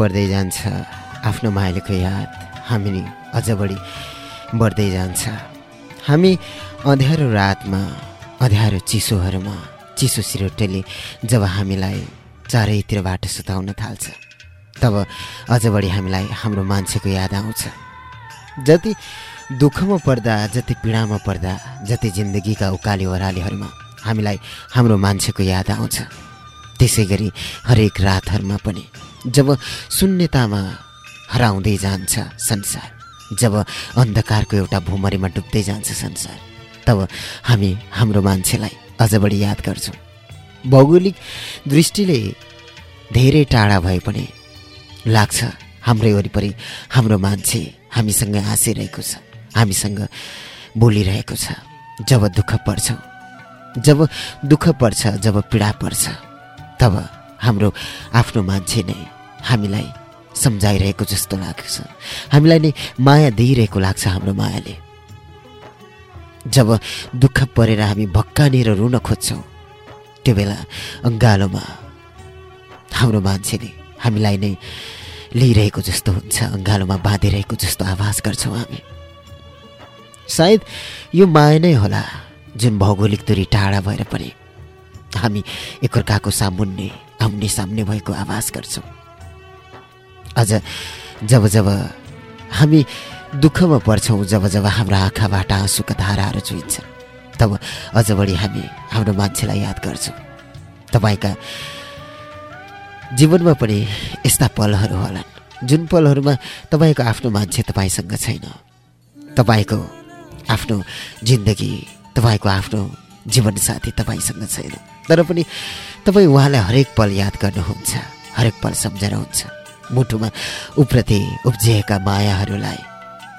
पर्दै जान्छ। आफ्नो माइलीको याद हामी अझ बढी बढ्दै जान्छ। हामी अँध्यारो रातमा अँध्यारो चिसोहरूमा चिसो सिरोटेले जब हामीलाई चारैतिरबाट सुताउन थाल्छ तब अझ बढी हामीलाई हाम्रो मान्छेको याद आउँछ। जति दुःखमा पर्दा जति पीडामा पर्दा जति जिन्दगीका उकाली ओह्रालीहरूमा हामीलाई हाम्रो मान्छेको याद आउँछ। त्यसै गरी हरेक रातहरूमा पनि जब शून्यतामा हराउँदै जान्छ संसार जब अन्धकारको एउटा भुमरीमा डुब्दै जान्छ संसार तब हामी हाम्रो मान्छेलाई अझ बढी याद गर्छौँ। भौगोलिक दृष्टिले धेरै टाढा भए पनि लाग्छ हाम्रै वरिपरि हाम्रो मान्छे हामीसँग हाँसिरहेको छ हामीसँग बोलिरहेको छ जब दुःख पर्छ जब दुःख पर्छ जब पीडा पर्छ तब हाम्रो आफ्नो मान्छे नै हामीलाई सम्झाइरहेको जस्तो लाग्छ। हामीलाई नै माया दिइरहेको लाग्छ हाम्रो मायाले। जब दुःख परेर हामी भक्कानेर रुन खोज्छौँ त्यो बेला अङ्गालोमा हाम्रो मान्छेले हामीलाई नै लिइरहेको जस्तो हुन्छ अङ्गालोमा बाँधिरहेको जस्तो आवाज गर्छौँ हामी। सायद यो माया नै होला जुन भौगोलिक दूरी टाढा भएर पनि हामी एकअर्काको सामुन्ने आम्ने सामने भएको आवाज गर्छौँ। अझ जब जब हामी दुःखमा पर्छौँ जब जब हाम्रो आँखाबाट आँसुका धाराहरू चुइन्छ तब अझ बढी हामी हाम्रो मान्छेलाई याद गर्छौँ। तपाईँका जीवनमा पनि यस्ता पलहरू होलान् जुन पलहरूमा तपाईँको आफ्नो मान्छे तपाईँसँग छैन। तपाईँको आफ्नो जिन्दगी तपाईँको आफ्नो जीवनसाथी तपाईँसँग छैन। तर पनि तपाईँ उहाँलाई हरेक पल याद गर्नुहुन्छ हरेक पल सम्झनुहुन्छ। मुटुमा उप्रति उब्जिएका मायाहरूलाई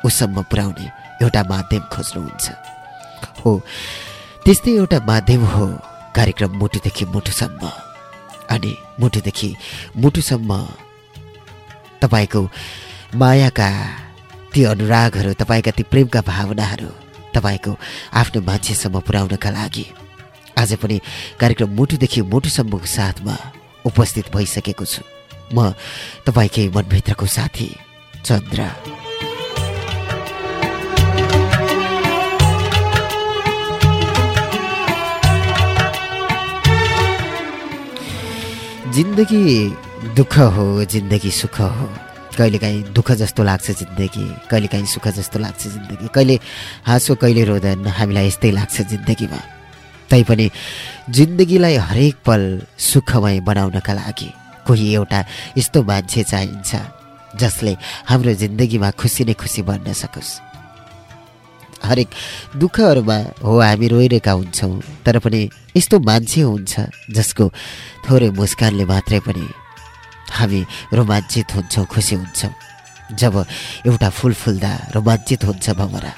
उसम्म पुर्याउने एउटा माध्यम खोज्नुहुन्छ। हो त्यस्तै एउटा माध्यम हो कार्यक्रम मुटुदेखि मुटुसम्म। अनि मुटुदेखि मुटुसम्म तपाईँको मायाका ती अनुरागहरू तपाईँका ती प्रेमका भावनाहरू तपाईँको आफ्नो मान्छेसम्म पुर्याउनका लागि आज पनि कार्यक्रम मुटुदेखि मुटुसम्मको साथमा उपस्थित भइसकेको छु। म तपाईँकै मनभित्रको साथी चन्द्र। जिन्दगी दुःख हो जिन्दगी सुख हो। कहिलेकाहीँ दुःख जस्तो लाग्छ जिन्दगी कहिलेकाहीँ सुख जस्तो लाग्छ जिन्दगी। कहिले हाँसो कहिले रोदन हामीलाई यस्तै लाग्छ जिन्दगीमा। तैपनि जिन्दगीलाई हरेक पल सुखमय बनाउनका लागि कोही एउटा यस्तो मान्छे चाहिन्छ जसले हाम्रो जिन्दगीमा खुसी नै खुसी बन्न सकोस्। हरेक दुःखहरूमा हो हामी रोइरहेका हुन्छौँ तर पनि यस्तो मान्छे हुन्छ जसको थोरै मुस्कानले मात्रै पनि हामी रोमाञ्चित हुन्छौँ खुसी हुन्छौँ। जब एउटा फुल फुल्दा रोमाञ्चित हुन्छ भमरा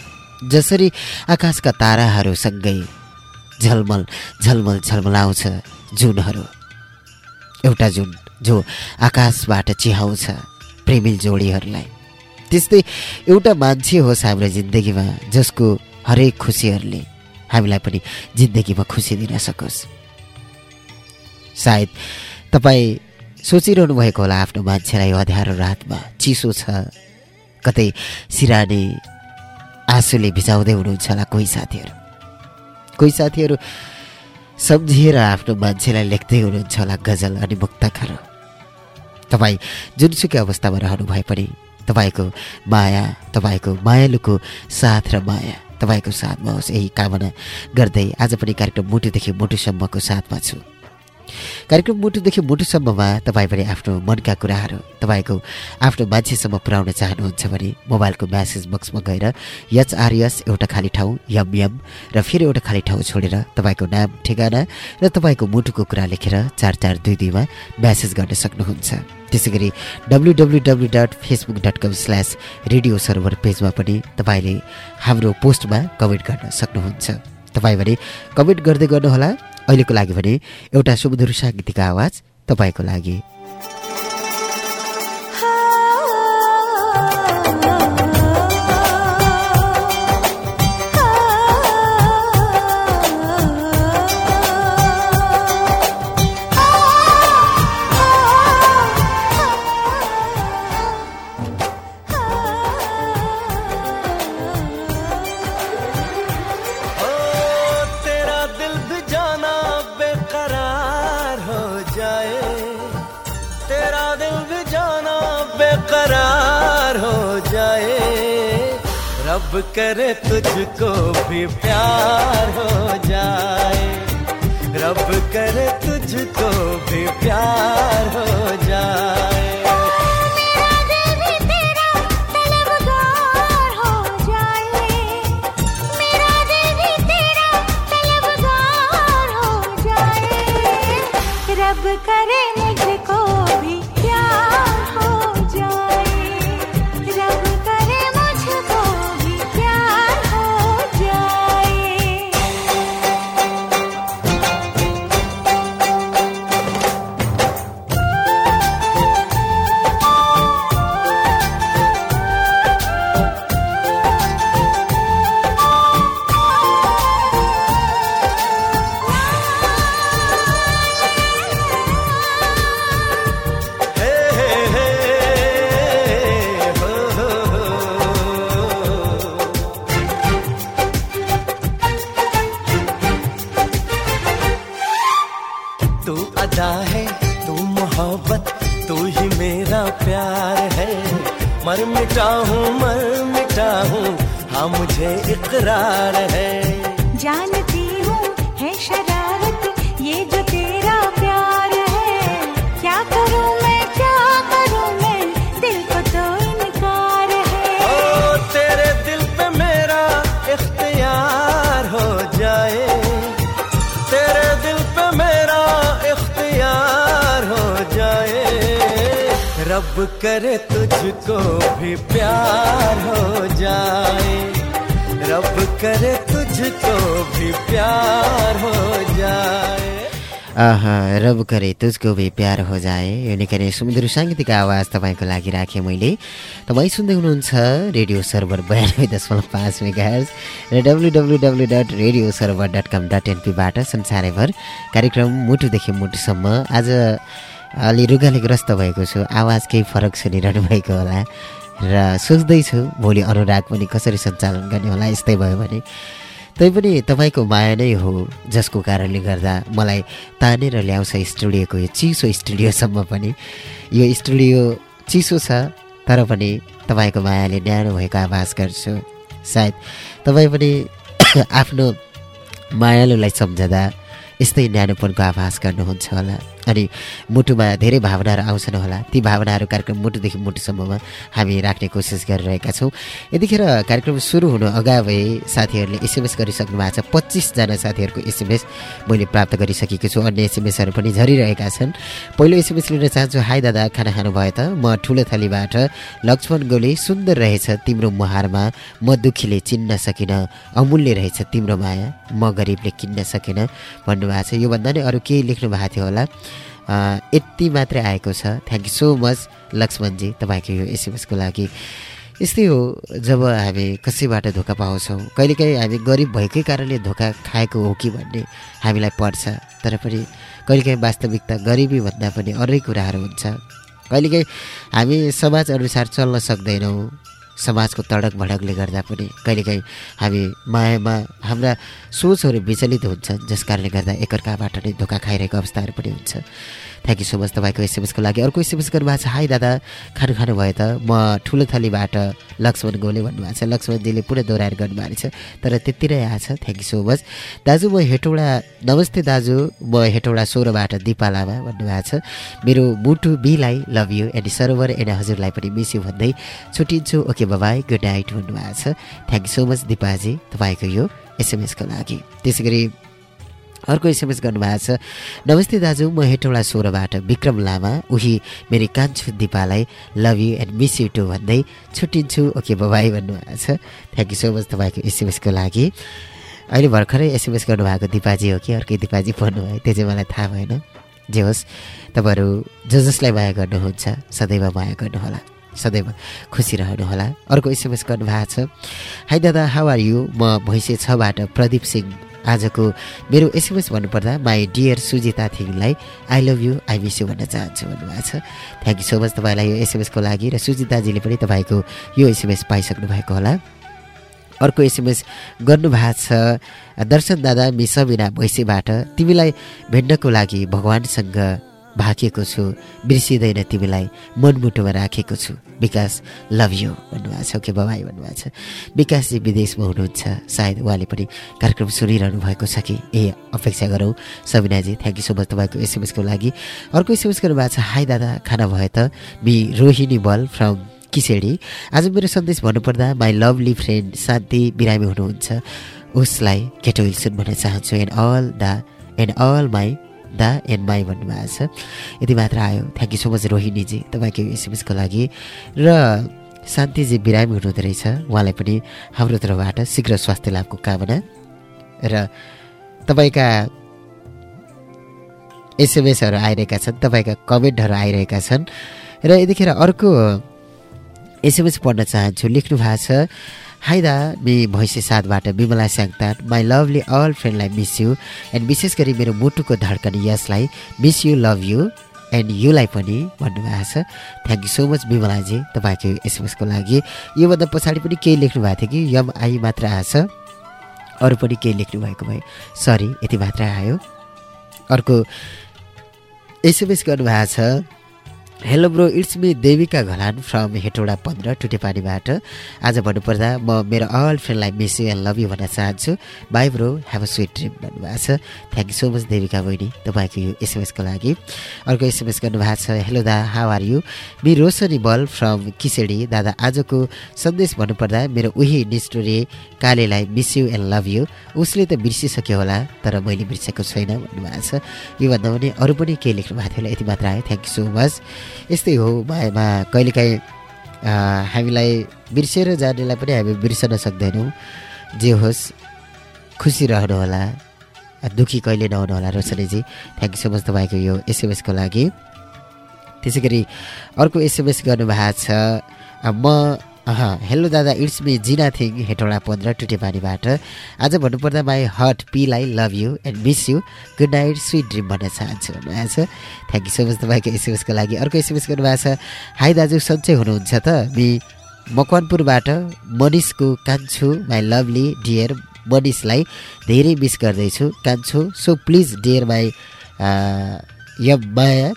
जसरी आकाशका ताराहरूसँगै झलमल झलमल झलमलाउँछ जुनहरू। एउटा जुन जो आकाशबाट चिहाउँछ प्रेमिल जोडीहरूलाई। त्यस्तै एउटा मान्छे होस् हाम्रो जिन्दगीमा जसको हरेक खुसीहरूले हामीलाई पनि जिन्दगीमा खुसी दिन सकोस्। सायद तपाईँ सोचिरहनु भएको होला आफ्नो मान्छेलाई अँध्यारो रातमा। चिसो छ। कतै सिरानी आँसुले भिजाउँदै हुनुहुन्छ होला कोही साथीहरू। कोही साथीहरू सम्झिएर आफ्नो मान्छेलाई लेख्दै हुनुहुन्छ होला गजल अनि मुक्तकहरू। तपाईँ जुनसुकै अवस्थामा रहनु भए पनि तपाईँको माया तपाईँको मायालुको साथ र माया तपाईँको साथमा होस् यही कामना गर्दै आज पनि कार्यक्रम मुटुदेखि मुटुसम्मको साथमा छु। कार्यक्रम मुटुदेखि मुटुसम्ममा पनि आफ्नो मनका कुराहरू तपाईँको आफ्नो मान्छेसम्म पुर्याउन चाहनुहुन्छ भने मोबाइलको म्यासेज बक्समा गएर यचआरएस एउटा खाली ठाउँ यम यम र फेरि एउटा खाली ठाउँ छोडेर तपाईँको नाम ठेगाना र तपाईँको मुटुको कुरा लेखेर चार चार दुई दुईमा म्यासेज गर्न सक्नुहुन्छ। त्यसै गरी W W W dot Facebook dot com slash radio server पेजमा पनि तपाईँले हाम्रो पोस्टमा कमेन्ट गर्न सक्नुहुन्छ। तपाईँ भने कमेन्ट गर्दै गर्नुहोला। अहिलेको लागि भने एउटा सुमधुर साङ्गीतिक आवाज तपाईँको लागि। करे तुझको भी प्यार हो जाए। रब करे तुझको भी प्यार हो जाए। रब करे मुझको करे तुझको भी प्यार हो जाए रब करे तुझको भी प्यार हो जाए। आहा रब करे तुझको भी प्यार हो जाए। यो निकै नै सुमधुर साङ्गीतिक आवाज तपाईँको लागि राखेँ मैले। तपाईँ सुन्दै हुनुहुन्छ रेडियो सर्भर बयानब्बे दशमलव पाँच मेगा र W W W dot radio server dot com dot एनपीबाट संसारैभर कार्यक्रम मुटुदेखि मुटुसम्म आज अलि रुगाले ग्रस्त भएको छु। आवाज केही फरक सुनिरहनु भएको होला। र सोच्दैछु भोलि अनुराग पनि कसरी सञ्चालन गर्ने होला यस्तै भयो भने। तैपनि तपाईँको माया नै हो जसको कारणले गर्दा मलाई तानेर ल्याउँछ स्टुडियोको यो चिसो स्टुडियोसम्म पनि। यो स्टुडियो चिसो छ तर पनि तपाईँको मायाले न्यानो भएको आभास गर्छु। सायद तपाईँ पनि आफ्नो मायालुलाई सम्झँदा यस्तै न्यानोपनको आभास गर्नुहुन्छ होला। अनि मुटुमा धेरै भावनाहरू आउँछन् होला। ती भावनाहरू कार्यक्रम मुटुदेखि मुटुसम्ममा हामी राख्ने कोसिस गरिरहेका छौँ। यतिखेर कार्यक्रम सुरु हुनु अगावै साथीहरूले एसएमएस गरिसक्नु भएको छ। पच्चिसजना साथीहरूको एसएमएस मैले प्राप्त गरिसकेको छु। अन्य एसएमएसहरू पनि झरिरहेका छन्। पहिलो एसएमएस लिन चाहन्छु। हाई दादा खाना खानुभयो त? म ठुलो थलीबाट लक्ष्मण गोले सुन्दर रहेछ तिम्रो मुहारमा। म दुखीले चिन्न सकिनँ अमूल्य रहेछ तिम्रो माया। म गरिबले किन्न सकेन भन्नुभएको छ। योभन्दा नै अरू केही लेख्नु भएको थियो होला। यति मात्रै आएको छ। थ्याङ्क यू सो मच लक्ष्मणजी तपाईँको यो एसएमएसको लागि। यस्तै हो जब हामी कसैबाट धोका पाउँछौँ कहिलेकाहीँ हामी गरिब भएकै कारणले धोका खाएको हो कि भन्ने हामीलाई पर्छ। तर पनि कहिलेकाहीँ वास्तविकता गरिबी भन्दा पनि अरू कुराहरू हुन्छ। कहिलेकाहीँ हामी समाज अनुसार चल्न सक्दैनौँ। समाजको तडक भडकले गर्दा पनि कहिलेकाहीँ हामी मायामा हाम्रा सोचहरू विचलित हुन्छन् जस कारणले गर्दा एकअर्काबाट नै धोका खाइरहेको अवस्थाहरू पनि हुन्छ। थ्याङ्क यू सो मच तपाईँको एसएमएसको लागि। अर्को एसएमएस गर्नुभएको छ हाई दादा। खानु खानुभयो त। म ठुलो थलीबाट लक्ष्मण गोले भन्नुभएको छ। लक्ष्मणजीले पुरै दोहोऱ्याएर गर्नुभएको छ। तर त्यति नै आएको छ। थ्याङ्क यू सो मच दाजु म हेटौँडा नमस्ते दाजु। म हेटौँडा सोह्रबाट दिपा लामा भन्नुभएको छ। मेरो मुटु बीलाई love you and Sarowar and हजुरलाई पनि मिस यु भन्दै छुट्टिन्छु okay bye bye good night भन्नुभएको छ। थ्याङ्क यू सो मच दिपाजी तपाईँको यो एसएमएसको लागि। त्यसै गरी अर्को एसएमएस गर्नुभएको छ। नमस्ते दाजु म हेटौँडा सोह्रबाट विक्रम लामा। उही मेरी कान्छु दिपालाई love you and miss you too भन्दै छुट्टिन्छु। ओके बाबाई भन्नुभएको छ। थ्याङ्क यू सो मच तपाईँको एसएमएसको लागि। अहिले भर्खरै एसएमएस गर्नुभएको दिपाजी हो कि? अर्कै दिपाजी भन्नुभयो। त्यो चाहिँ मलाई थाहा भएन। जे होस् तपाईँहरू जो जसलाई माया गर्नुहुन्छ सदैव माया गर्नुहोला। सदैव खुसी रहनुहोला। अर्को एसएमएस गर्नुभएको छ। हाई दादा हाउ आर यु म भैँसे छबाट प्रदीप सिंह। आजको मेरो एसएमएस भन्नुपर्दा my dear Sujita थिङलाई I love you I miss you भन्न चाहन्छु भन्नुभएको छ। थ्याङ्क यू सो मच तपाईँलाई यो एसएमएसको लागि र सुजिताजीले पनि तपाईँको यो एसएमएस पाइसक्नु भएको होला। अर्को एसएमएस गर्नुभएको छ दर्शन दादा मि सबिना भैँसीबाट तिमीलाई भेट्नको लागि भगवान्सँग भाकेको छु। बिर्सिँदैन तिमीलाई। मनमुटुमा राखेको छु। विकास लभ यु भन्नुभएको छ। ओके बाबाई भन्नुभएको छ। विकासजी विदेशमा हुनुहुन्छ। सायद उहाँले पनि कार्यक्रम सुनिरहनु भएको छ कि? ए अपेक्षा गरौँ। सबिनाजी थ्याङ्क यू सो मच तपाईँको एसएमएसको लागि। अर्को एसएमएस गर्नुभएको छ हाई दादा खाना भयो त? Me Rohini Bal from Kisedi. आज मेरो सन्देश भन्नुपर्दा माई लभली फ्रेन्ड शान्ति बिरामी हुनुहुन्छ। उसलाई केटो विल्सन भन्न चाहन्छु। And all the and all my the and my भन्नुभएको छ यति मात्र आयो। Thank you so much Rohiniji तपाईँको एसएमएसको लागि। र शान्तिजी बिरामी हुनुहुँदो रहेछ। उहाँलाई पनि हाम्रो तर्फबाट शीघ्र स्वास्थ्य लाभको कामना। र तपाईँका एसएमएसहरू आइरहेका छन् तपाईँका कमेन्टहरू आइरहेका छन्। र यतिखेर अर्को एसएमएस पढ्न चाहन्छु। लेख्नु भएको छ हाई दा me Bhainse साथबाट Bimala Syangtan my lovely all फ्रेन्डलाई miss you and विशेष गरी मेरो मुटुको धड्कन यसलाई miss you love you and युलाई पनि भन्नुभएको छ। थ्याङ्क यू सो मच विमलाजी तपाईँको एसएमएसको लागि। योभन्दा पछाडि पनि केही लेख्नु भएको थियो कि? यम आई मात्र आएछ। अरू पनि केही लेख्नु भएको भए। सरी यति मात्र आयो। अर्को एसएमएस गर्नुभएको छ। Hello bro it's me Devika Ghalan from Hetauda पन्ध्र टुटेपानीबाट आज भन्नुपर्दा म मेरो all फ्रेन्डलाई miss you and love you भन्न चाहन्छु bye bro have a sweet dream भन्नुभएको छ thank you so much Devika बहिनी तपाईँको यो एसएमएसको लागि अर्को एसएमएस गर्नुभएको छ हेलो दा how are you me Roshani Bal from Kisedi दादा आजको सन्देश भन्नुपर्दा मेरो उही निष्ठुरे कालेलाई miss you and love you उसले त बिर्सिसक्यो होला तर मैले बिर्सेको छैन भन्नुभएको छ योभन्दा पनि अरू पनि केही लेख्नु भएको थियो होला यति मात्र आयो थ्याङ्क यू सो मच यस्तै हो मायामा कहिलेकाहीँ हामीलाई बिर्सेर जानेलाई पनि हामी बिर्सन सक्दैनौँ। जे होस् खुसी रहनुहोला दुःखी कहिले नहुनुहोला रोशनीजी। थ्याङ्क यू सो मच तपाईँको यो एसएमएसको लागि। त्यसै गरी अर्को एसएमएस गर्नुभएको छ म हेलो दादा इट्स मी जिना थिङ हेटौडा पन्ध्र टुटेपानीबाट। आज भन्नुपर्दा my hot पीलाई love you and miss you good night sweet dream भन्न चाहन्छु भन्नुभएको छ। थ्याङ्क यू सो मच तपाईँको एसएमएसको लागि अर्को एसएमएस गर्नुभएको छ। हाई दाजु सन्चै हुनुहुन्छ त? मि मकवानपुरबाट मनिषको कान्छु माई लभली डियर मनिषलाई धेरै मिस गर्दैछु। कान्छु सो प्लिज डियर माई य माया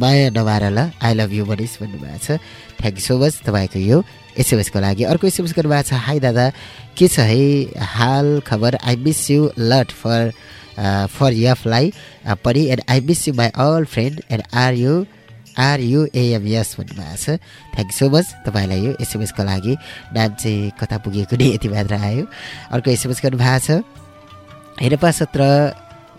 माया नमार ल आई लभ यु मनिष भन्नुभएको छ। थ्याङ्क यू सो मच तपाईँको यो एसएमएसको लागि। अर्को एसएमएस गर्नुभएको छ हाई दादा के छ? है हाल खबर I miss you lot for for यफलाई पनि and I miss you my all friend and are you are युएएमएस भन्नुभएको छ। थ्याङ्क यू सो मच तपाईँलाई यो एसएमएसको लागि। नाम चाहिँ कता पुगेको नि यति मात्र आयो। अर्को एसएमएस गर्नुभएको छ हेरपा सत्र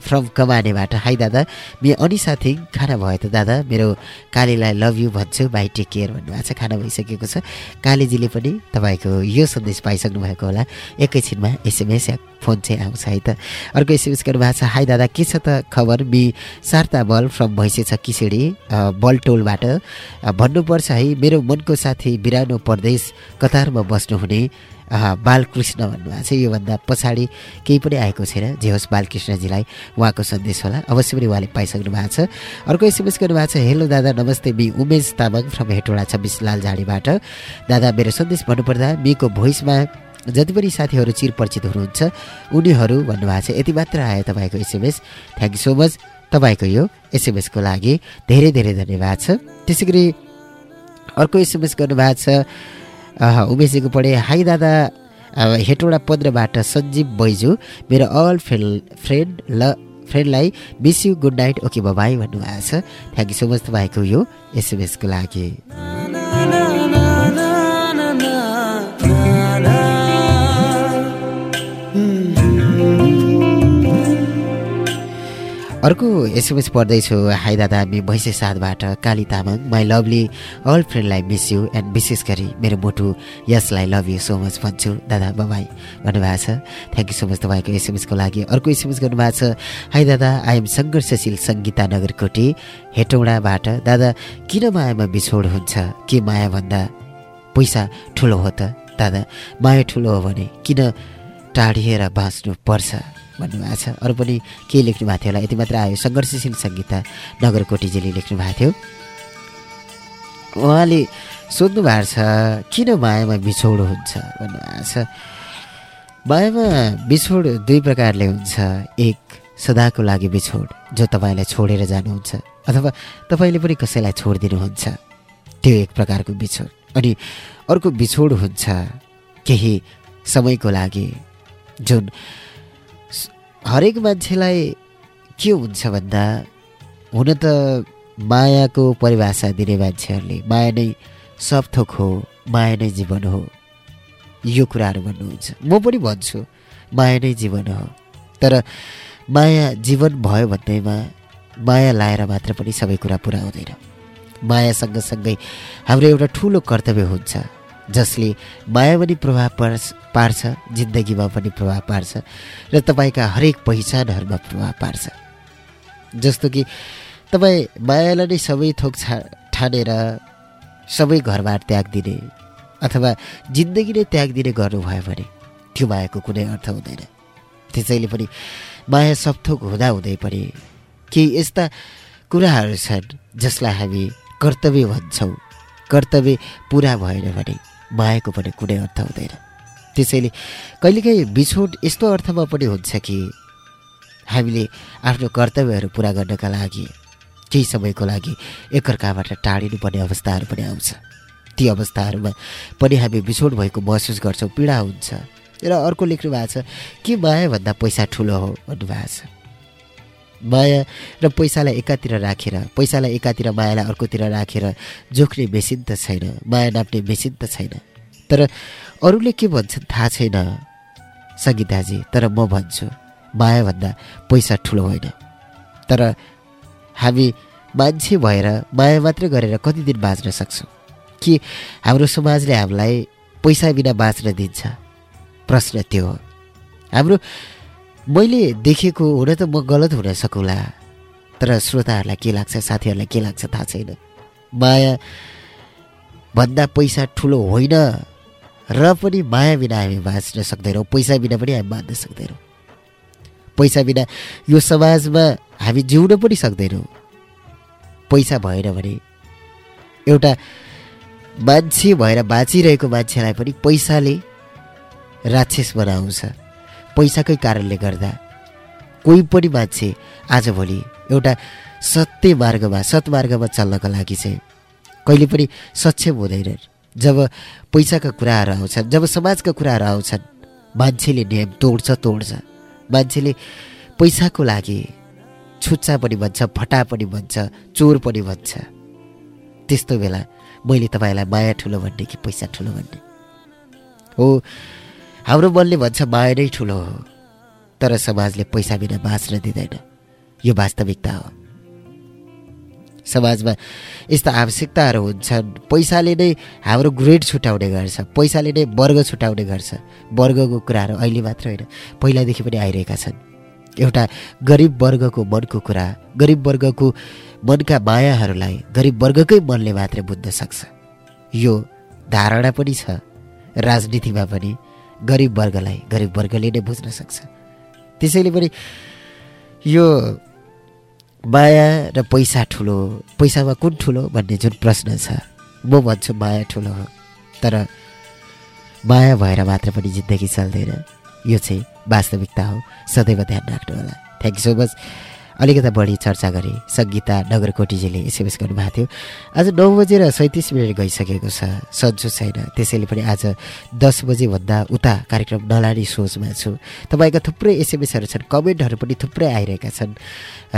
फ्रम कमानेबाट हाई दादा मे अनि साथी खाना भयो त दादा मेरो कालीलाई लभ यु भन्छु बाई टेक केयर भन्नुभएको छ खाना भइसकेको छ कालीजीले पनि तपाईँको यो सन्देश पाइसक्नु भएको होला एकैछिनमा एसएमएस या फोन चाहिँ आउँछ है त। अर्को एसएमएस गर्नुभएको छ हाई दादा के छ त खबर? मि सार्ता बल फ्रम भैँसे छ किसिडी बलटोलबाट भन्नुपर्छ है मेरो मनको साथी बिरानो परदेश कतारमा बस्नुहुने बालकृष्ण भन्नुभएको छ। योभन्दा पछाडि केही पनि आएको छैन। जे होस् बालकृष्णजीलाई उहाँको सन्देश होला। अवश्य पनि उहाँले पाइसक्नु भएको छ। अर्को एसएमएस गर्नुभएको छ हेलो दादा नमस्ते मि उमेश तामाङ फ्रम हेटोडा छब्बिस लालझाडीबाट। दादा मेरो सन्देश भन्नुपर्दा मिको भोइसमा जति पनि साथीहरू चिरपरिचित हुनुहुन्छ उनीहरू भन्नुभएको छ यति मात्र आयो तपाईँको SMS. Thank you so much तपाईँको यो एसएमएसको लागि। धेरै धेरै धन्यवाद छ। त्यसै गरी अर्को एसएमएस गर्नुभएको छ उमेशजीको पढे हाई दादा हेटोडा पन्ध्रबाट सञ्जीव बैजू मेरो अल फ्रेन्ड फ्रेन्ड ल फ्रेन्डलाई miss you good night okay bye भन्नुभएको छ। थ्याङ्क यू सो मच तपाईँको यो एसएमएसको लागि। अर्को एसएमएस पढ्दैछु। हाई दादा हामी Bhainse साथबाट Kali Tamang. My lovely all फ्रेन्डलाई miss you and विशेष गरी मेरो मोटु यसलाई लभ यु सो मच भन्छु। दादा बबाई भन्नुभएको छ। थ्याङ्क यू सो मच तपाईँको एसएमएसको लागि। अर्को एसएमएस गर्नुभएको छ। हाई दादा आई एम सङ्घर्षशील सङ्गीता नगरकोटी हेटौँडाबाट। दादा किन मायामा बिछोड हुन्छ? के मायाभन्दा पैसा ठुलो हो त? दादा माया ठुलो हो भने किन टाढिएर बाँच्नु पर्छ? भन्नुभएको छ। अरू पनि के लेख्नु भएको थियो होला? यति मात्र आयो। सङ्घर्षशील सङ्गीता नगरकोटीजीले लेख्नु भएको थियो। उहाँले सोध्नु भएको छ किन मायामा बिछोड हुन्छ? भन्नुभएको छ। मायामा बिछोड दुई प्रकारले हुन्छ। एक सदाको लागि बिछोड जो तपाईँलाई छोडेर जानुहुन्छ अथवा तपाईँले पनि कसैलाई छोडिदिनुहुन्छ। त्यो एक प्रकारको बिछोड। अनि अर्को बिछोड हुन्छ केही समयको लागि जुन हरेक मान्छेलाई के हुन्छ भन्दा हुन त मायाको परिभाषा दिने मान्छेहरूले माया नै सब थोक हो माया नै जीवन हो। यो कुराहरू भन्नुहुन्छ। म पनि भन्छु माया नै जीवन हो। तर माया जीवन भयो भन्दैमा माया लाएर मात्र पनि सबै कुरा पुरा हुँदैन। माया सँगसँगै हाम्रो एउटा ठुलो कर्तव्य हुन्छ। जसले माया पनि प्रभाव पार्छ पार्छ जिन्दगीमा पनि प्रभाव पार्छ र तपाईँका हरेक पहिचानहरूमा प्रभाव पार्छ। जस्तो कि तपाईँ मायालाई नै सबै थोक छा ठानेर सबै घरबार त्याग दिने अथवा जिन्दगी नै त्याग दिने गर्नुभयो भने त्यो मायाको कुनै अर्थ हुँदैन। त्यसैले पनि माया सबथोक हुँदा हुँदै पनि केही यस्ता कुराहरू छन् जसलाई हामी कर्तव्य भन्छौँ। कर्तव्य पुरा भएन भने मायाको पनि कुनै अर्थ हुँदैन। त्यसैले कहिलेकाहीँ बिछोड यस्तो अर्थमा पनि हुन्छ कि हामीले आफ्नो कर्तव्यहरू पुरा गर्नका लागि केही समयको लागि एकअर्काबाट टाढिनुपर्ने अवस्थाहरू पनि आउँछ। ती अवस्थाहरूमा पनि हामी बिछोड भएको महसुस गर्छौँ पीडा हुन्छ। र अर्को लेख्नु भएको छ के मायाभन्दा पैसा ठुलो हो? भन्नुभएको छ। माया र पैसालाई एकातिर राखेर पैसालाई एकातिर मायालाई अर्कोतिर राखेर जोख्ने मेसिन त छैन माया नाप्ने मेसिन त छैन। तर अरूले के भन्छन् थाहा छैन सङ्गीताजी तर म भन्छु मायाभन्दा पैसा ठुलो होइन। तर हामी मान्छे भएर माया मात्रै गरेर कति दिन बाँच्न सक्छौँ? कि हाम्रो समाजले हामीलाई पैसा बिना बाँच्न दिन्छ? प्रश्न त्यो हो। हाम्रो मैले देखेको हुन त म गलत हुन सकौँला तर श्रोताहरूलाई के लाग्छ साथीहरूलाई के लाग्छ थाहा छैन। माया भन्दा पैसा ठुलो होइन र पनि माया बिना हामी बाँच्न सक्दैनौँ पैसा बिना पनि हामी बाँच्न सक्दैनौँ। पैसा बिना यो समाजमा हामी जिउन पनि सक्दैनौँ। पैसा भएन भने एउटा मान्छे भएर बाँचिरहेको मान्छेलाई पनि पैसाले राक्षस बनाउँछ। पैसाकै कारणले गर्दा कोही पनि मान्छे आजभोलि एउटा सत्य मार्गमा सत्मार्गमा चल्नको लागि चाहिँ कहिले पनि सक्षम हुँदैनन्। जब पैसाका कुराहरू आउँछन् जब समाजका कुराहरू आउँछन् मान्छेले नियम तोड्छ तोड्छ। मान्छेले पैसाको लागि छुच्चा पनि भन्छ फटा पनि भन्छ चोर पनि भन्छ। त्यस्तो बेला मैले तपाईँलाई माया ठुलो भन्ने कि पैसा ठुलो भन्ने? हो हाम्रो मनले भन्छ माया नै ठुलो हो। तर समाजले पैसा बिना बाँच्न दिँदैन। यो वास्तविकता हो। समाजमा यस्ता आवश्यकताहरू हुन्छन्। पैसाले नै हाम्रो ग्रेड छुट्याउने गर्छ। पैसाले नै वर्ग छुट्याउने गर्छ। वर्गको कुराहरू अहिले मात्र होइन पहिलादेखि पनि आइरहेका छन्। एउटा गरिब वर्गको मनको कुरा गरिब वर्गको मनका मायाहरूलाई गरिब वर्गकै मनले मात्रै बुझ्न सक्छ। यो धारणा पनि छ राजनीतिमा पनि। गरिब वर्गलाई गरिब वर्गले नै बुझ्न सक्छ। त्यसैले पनि यो माया र पैसा ठुलो पैसामा कुन ठुलो भन्ने जुन प्रश्न छ म भन्छु माया ठुलो हो। तर माया भएर मात्र पनि जिन्दगी चल्दैन। यो चाहिँ वास्तविकता हो। सदैव ध्यान राख्नु होला थ्याङ्क यू सो मच अलिकता बढी चर्चा गरेँ सङ्गीता नगरकोटीजीले एसएमएस गर्नुभएको थियो। आज नौ बजेर सैँतिस मिनट गइसकेको छ। सन्चो छैन। त्यसैले पनि आज दस बजेभन्दा उता कार्यक्रम नलाने सोचमा छु। तपाईँका थुप्रै एसएमएसहरू छन्। कमेन्टहरू पनि थुप्रै आइरहेका छन्।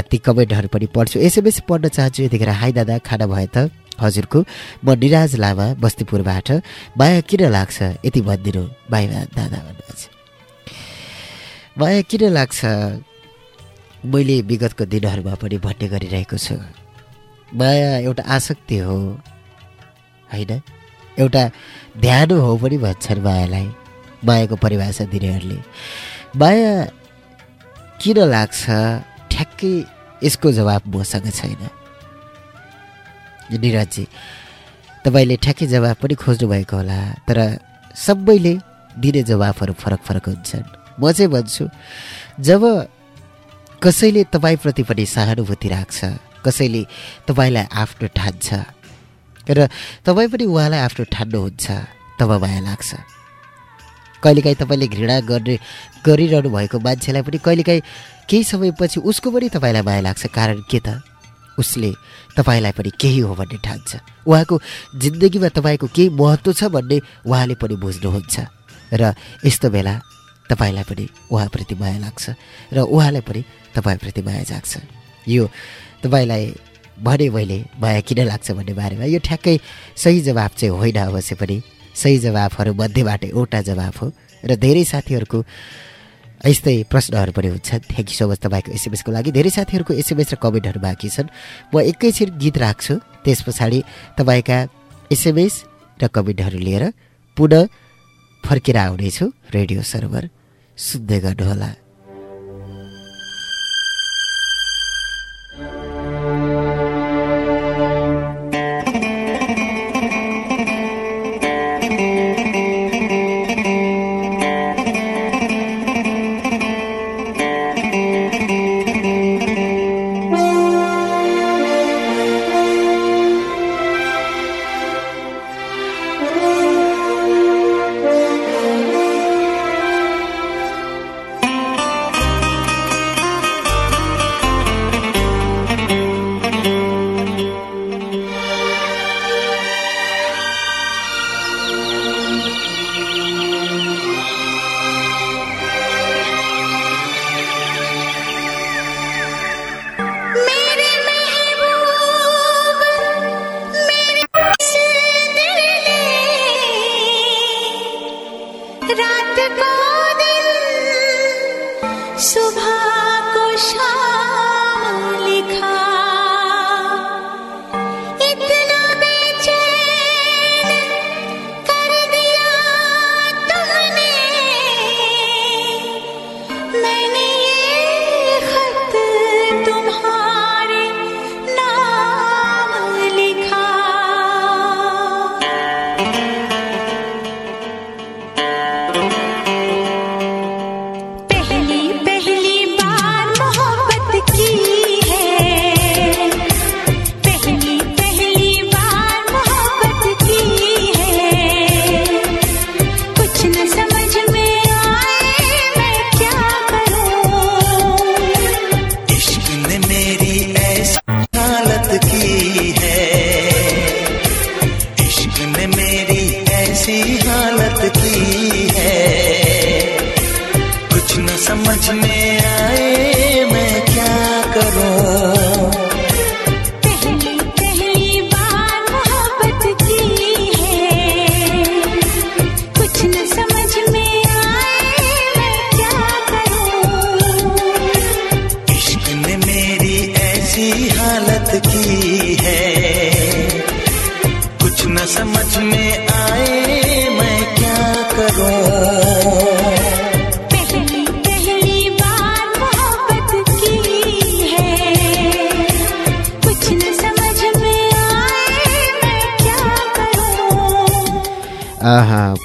ती कमेन्टहरू पनि पढ्छु। एसएमएस पढ्न चाहन्छु यतिखेर हाई दादा खाना भए त? हजुरको। म निराज लामा बस्तीपुरबाट। माया किन लाग्छ? यति भनिदिनु। बाई दादा भन्नुहुन्छ। माया किन लाग्छ? मैले विगतको दिनहरूमा पनि भन्ने गरिरहेको छु। माया एउटा आसक्ति हो होइन? एउटा ध्यान हो पनि भन्छन् मायालाई मायाको परिभाषा दिनेहरूले। माया किन लाग्छ? ठ्याक्कै यसको जवाब मसँग छैन। निरजी तपाईँले ठ्याक्कै जवाब पनि खोज्नु भएको होला तर सबैले दिने जवाफहरू फरक फरक हुन्छन्। म चाहिँ भन्छु जब कसैले तपाईँप्रति पनि सहानुभूति राख्छ कसैले तपाईँलाई आफ्नो ठान्छ र तपाईँ पनि उहाँलाई आफ्नो ठान्नुहुन्छ तब माया लाग्छ। कहिलेकाहीँ तपाईँले घृणा गर्ने गरिरहनु भएको मान्छेलाई पनि कहिलेकाहीँ केही समयपछि उसको पनि तपाईँलाई माया लाग्छ कारण के त? उसले तपाईँलाई पनि केही हो भन्ने ठान्छ। उहाँको जिन्दगीमा तपाईँको केही महत्त्व छ भन्ने उहाँले पनि बुझ्नुहुन्छ र यस्तो बेला तपाईँलाई पनि उहाँप्रति माया लाग्छ र उहाँलाई पनि तपाईँप्रति माया जाग्छ। यो तपाईँलाई भने मैले माया किन लाग्छ भन्ने बारेमा यो ठ्याक्कै सही जवाब चाहिँ होइन अवश्य पनि। सही जवाफहरू मध्येबाट एउटा जवाब हो र धेरै साथीहरूको यस्तै प्रश्नहरू पनि हुन्छ थ्याङ्क यू सो मच तपाईँको एसएमएसको लागि। धेरै साथीहरूको एसएमएस र कमेन्टहरू बाँकी छन्। म एकैछिन गीत राख्छु। त्यस पछाडि तपाईँका एसएमएस र कमेन्टहरू लिएर पुनः फर्केर आउनेछु रेडियो सर्भर सुन्दै गर्नुहोला।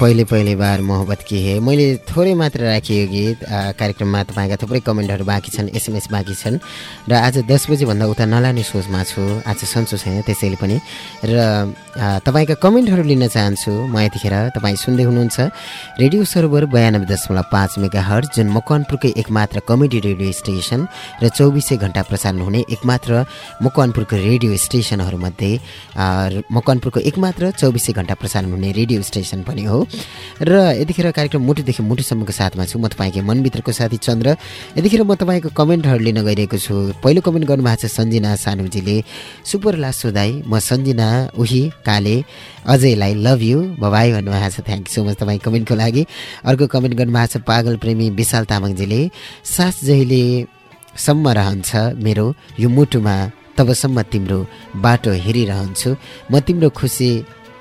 पहिले पहिले बार मोहब्बत की हे? मैले थोरै मात्र राखेँ यो गीत कार्यक्रममा तपाईँका थुप्रै कमेन्टहरू बाँकी छन् एसएमएस बाँकी छन्। र आज दस बजीभन्दा उता नलाने सोचमा छु। आज सन्चो छैन त्यसैले पनि। र तपाईँका कमेन्टहरू लिन चाहन्छु म यतिखेर। तपाईँ सुन्दै हुनुहुन्छ। रेडियो सर्भर बयानब्बे दशमलव पाँच मेगा हर्ज जुन मकवानपुरकै एकमात्र कमेडी रेडियो स्टेसन र चौबिसै घन्टा प्रसारण हुने एकमात्र मकवानपुरको रेडियो स्टेसनहरूमध्ये मकवानपुरको एकमात्र चौबिसै घन्टा प्रसारण हुने रेडियो स्टेसन पनि हो। र यतिखेर कार्यक्रम मुटुदेखि मुटुसम्मको साथमा छु। म तपाईँकै मनभित्रको साथी चन्द्र। यतिखेर म तपाईँको कमेन्टहरू लिन गइरहेको छु। पहिलो कमेन्ट गर्नुभएको छ सन्जिना सानुजीले। सुपर लासो दाई म सन्जिना उही काले अजयलाई लभ यु बबाई भन्नुभएको छ। थ्याङ्क सो मच तपाईँ कमेन्टको लागि। अर्को कमेन्ट गर्नुभएको छ पागल प्रेमी विशाल तामाङजीले सास जहिले सम्म रहन्छ मेरो यो मुटुमा तबसम्म तिम्रो बाटो हेरिरहन्छु। म तिम्रो खुसी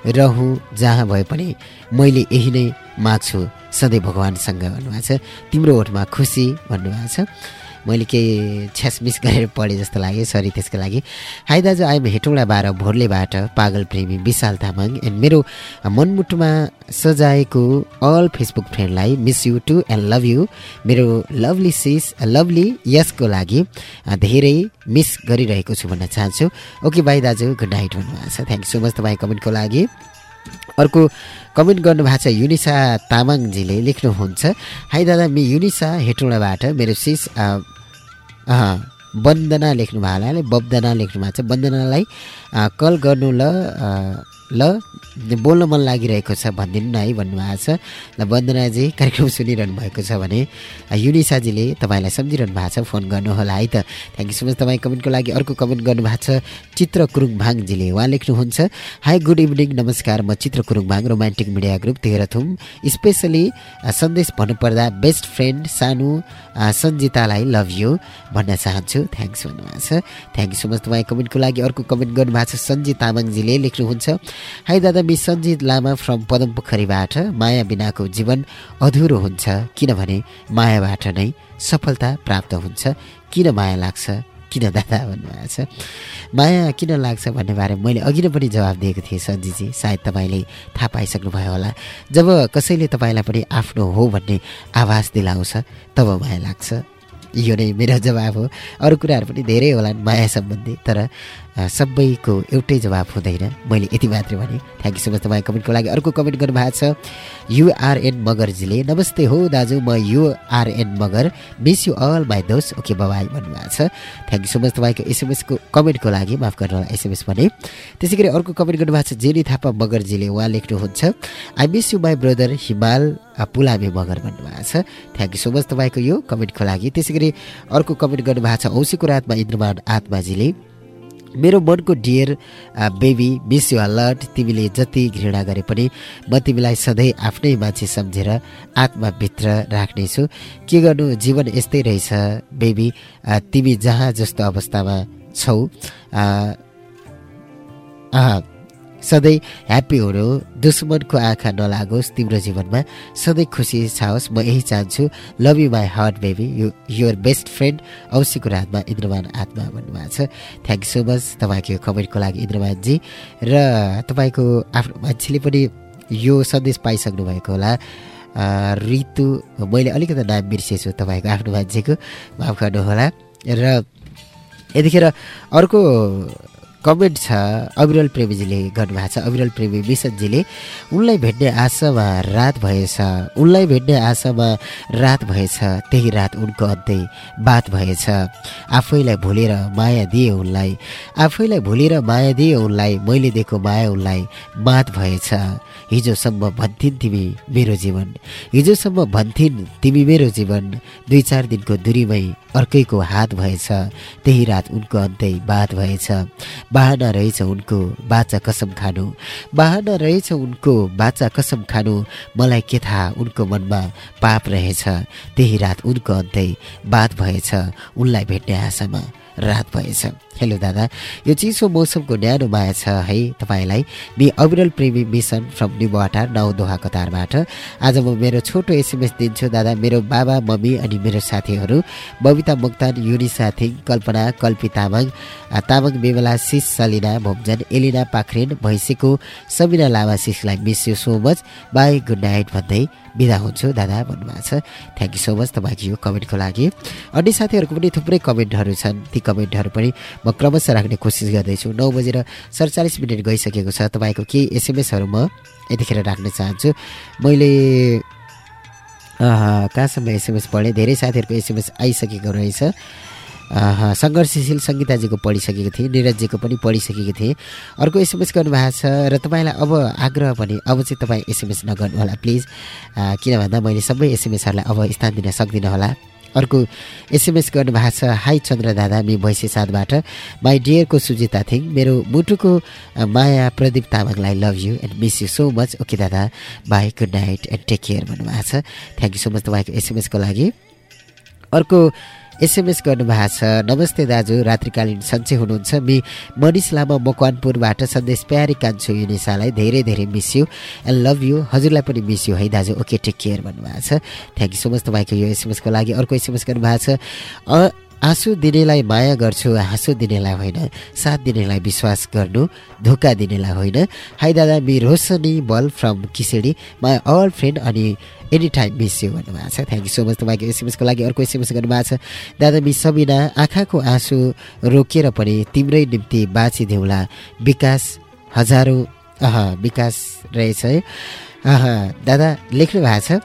रहँ जहाँ भए पनि मैले यही नै माग्छु। सधैँ भगवान्सँग भन्नुभएको छ। तिम्रो ओठमा खुसी भन्नुभएको छ। मैले केही छ्यासमिस गरेर पढेँ जस्तो लाग्यो सरी त्यसको लागि। हाई दाजु आइम हेटौँडा बाह्र भोर्लेबाट पागल प्रेमी विशाल तामाङ एन्ड मेरो मनमुटुमा सजाएको all Facebook फ्रेन्डलाई miss you too and love you मेरो लभली सिस लभली यसको लागि धेरै मिस गरिरहेको छु भन्न चाहन्छु। ओके बाई दाजु गुड नाइट भन्नुभएको छ। थ्याङ्क सो मच तपाईँ कमेन्टको लागि। अर्को कमेन्ट गर्नुभएको छ युनिसा तामाङजीले लेख्नुहुन्छ। हाई दादा मि युनिसा हेटौँडाबाट मेरो अँ, वन्दना लेख्नु भएको होला। बब्दना लेख्नु भएको छ। वन्दनालाई कल गर्नु ल ल बोल्न मन लागिरहेको छ भनिदिनु न है भन्नुभएको छ। ल वन्दनाजी कार्यक्रम सुनिरहनु भएको छ भने युनिसाजीले तपाईँलाई सम्झिरहनु भएको छ फोन गर्नुहोला है त। थ्याङ्क यू सो मच तपाईँ कमेन्टको लागि अर्को कमेन्ट गर्नुभएको छ चित्र कुरुङ भाङजीले। उहाँ लेख्नुहुन्छ हाई गुड इभिनिङ नमस्कार म चित्र कुरुङ भाङ romantic media group Terhathum. Specially सन्देश भन्नुपर्दा बेस्ट फ्रेन्ड सानु सन्जितालाई लभ यु भन्न चाहन्छु। थ्याङ्क्स भन्नुभएको छ। थ्याङ्क यू सो मच तपाईँ कमेन्टको लागि अर्को कमेन्ट गर्नुभएको छ सन्जित तामाङजीले लेख्नुहुन्छ हाई दादा मि सन्जित लामा फ्रम पदमपोखरीबाट माया बिनाको जीवन अधुरो हुन्छ किनभने मायाबाट नै सफलता प्राप्त हुन्छ। किन माया लाग्छ? किन दादा भन्नुभएको छ? माया किन लाग्छ भन्ने बारे मैले अघि नै पनि जवाब दिएको थिएँ सन्जीजी सायद तपाईँले थाहा पाइसक्नुभयो होला। जब कसैले तपाईँलाई पनि आफ्नो हो भन्ने आभास दिलाउँछ तब माया लाग्छ। यो नै मेरो जवाब हो। अरू कुराहरू पनि धेरै होलान् माया सम्बन्धी तर सबैको एउटै जवाब हुँदैन। मैले यति मात्रै भने। थ्याङ्क यू सो मच तपाईँ कमेन्टको लागि अर्को कमेन्ट गर्नुभएको छ। युआरएन मगरजीले नमस्ते हो दाजु म युआरएन Magar miss you all my those okay bye bye भन्नुभएको छ। थ्याङ्क यू सो मच तपाईँको एसएमएसको कमेन्टको लागि माफ गर्नु एसएमएस भने। त्यसै गरी अर्को कमेन्ट गर्नुभएको छ जेनी थापा मगरजीले उहाँ लेख्नुहुन्छ। I miss you my brother Himal पुलामे Magar भन्नुभएको छ। थ्याङ्क यू सो मच तपाईँको यो कमेन्टको लागि। त्यसै गरी अर्को कमेन्ट गर्नुभएको छ औँसीको रातमा इन्द्रमान आत्माजीले। मेरो मनको dear baby miss you alert तिमीले जति घृणा गरे पनि म तिमीलाई सधैँ आफ्नै मान्छे सम्झेर आत्माभित्र राख्नेछु। के गर्नु? जीवन यस्तै रहेछ बेबी। तिमी जहाँ जस्तो अवस्थामा छौ सधैँ ह्याप्पी हुनु दुश्मनको आँखा नलागोस् तिम्रो जीवनमा सधैँ खुसी छाओस्। म यही चाहन्छु love you my heart baby you your best friend औँसीको रातमा इन्द्रमान आत्मा भन्नुभएको छ। थ्याङ्क सो मच तपाईँको यो कमेन्टको लागि इन्द्रमानजी। र तपाईँको आफ्नो मान्छेले पनि यो सन्देश पाइसक्नु भएको होला। ऋतु मैले अलिकति नाम बिर्सेछु तपाईँको आफ्नो मान्छेको। माफ गर्नुहोला। र यतिखेर अर्को कमेन्ट छ अविरल प्रेमीजीले गर्नुभएको छ। अविरल प्रेमी विशनजीले उनलाई भेट्ने आशामा रात भएछ? उनलाई भेट्ने आशामा रात भएछ? त्यही रात उनको अन्त्य बात भएछ। आफैलाई भुलेर माया दिए उनलाई आफैलाई भुलेर माया दिए उनलाई मैले दिएको माया उनलाई मात भएछ। हिजोसम्म भन्थिन् तिमी मेरो जीवन। हिजोसम्म भन्थिन् तिमी मेरो जीवन। दुई चार दिनको दूरीमै अर्कैको हात भएछ। त्यही रात उनको अन्त्य बात भएछ। बाहना रहेछ उनको बाचा कसम खानु। बाहना रहेछ उनको बाचा कसम खानु। मलाई के थाहा उनको मनमा पाप रहेछ। त्यही रात उनको अन्त्य बात भएछ उनलाई भेट्ने आशामा। रात भएछ। हेलो दादा यो चिसो मौसमको न्यानो माया छ है तपाईँलाई बि अविरल प्रेमी मिसन फ्रम निबुवाटा नौ दोहा कतारबाट आज म मेरो छोटो एसएमएस दिन्छु दादा मेरो बाबा मम्मी अनि मेरो साथीहरू बबिता मोक्तान युनि साथी कल्पना कल्पी तामाङ तामाङ बेमला सिस सलिना भोमजन एलिना पाखरेन भैँसीको Sabina Lama सिसलाई miss you so much bye good night भन्दै बिदा हुन्छु दादा भन्नुभएको छ। थ्याङ्क यू सो मच तपाईँको यो कमेन्टको लागि। अन्य साथीहरूको पनि थुप्रै कमेन्टहरू छन्। ती कमेन्टहरू पनि म क्रमशः राख्ने कोसिस गर्दैछु। नौ बजेर सडचालिस मिनट गइसकेको छ। तपाईँको केही एसएमएसहरू म यतिखेर राख्न चाहन्छु। मैले कहाँसम्म एसएमएस पढेँ? धेरै साथीहरूको एसएमएस आइसकेको रहेछ। सङ्घर्षशील सङ्गीताजीको पढिसकेको थिएँ निरजजीको पनि पढिसकेको थिएँ। अर्को एसएमएस गर्नुभएको छ र तपाईँलाई अब आग्रह पनि अब चाहिँ तपाईँ एसएमएस नगर्नु होला प्लिज किन भन्दा मैले सबै एसएमएसहरूलाई अब स्थान दिन सक्दिनँ होला। अर्को एसएमएस गर्नुभएको छ हाई चन्द्र दादा मि भैँसे साथबाट। माई डियरको सुजिता थिङ मेरो मुटुको माया प्रदीप तामाङलाई love you and miss you so much okay दादा bye good night and take care भन्नुभएको छ। थ्याङ्क यू सो मच तपाईँको एसएमएसको लागि। अर्को एसएमएस गर्नुभएको छ। नमस्ते दाजु रात्रिकालीन सन्चै हुनुहुन्छ। मि मनिष लामा मकवानपुरबाट सन्देश प्यारी कान्छु युनिसालाई धेरै धेरै miss you and love you हजुरलाई पनि मिस यु है दाजु ओके टेक केयर भन्नुभएको छ। थ्याङ्क यू सो मच तपाईँको यो एसएमएसको लागि अर्को एसएमएस गर्नुभएको छ। आँसु दिनेलाई माया गर्छु हाँसु दिनेलाई होइन साथ दिनेलाई विश्वास गर्नु धोका दिनेलाई होइन। हाई दादा me Roshani Bal from Kisedi my all friend अनि एनी टाइम मिस यु भन्नुभएको छ। थ्याङ्क यू सो मच तपाईँको एसएमएसको लागि अर्को एसएमएस गर्नुभएको छ। दादा मि सबिना आँखाको आँसु रोकेर पनि तिम्रै निम्ति बाँचिदेऊला विकास हजारौँ अह विकास रहेछ है। दादा लेख्नु भएको छ।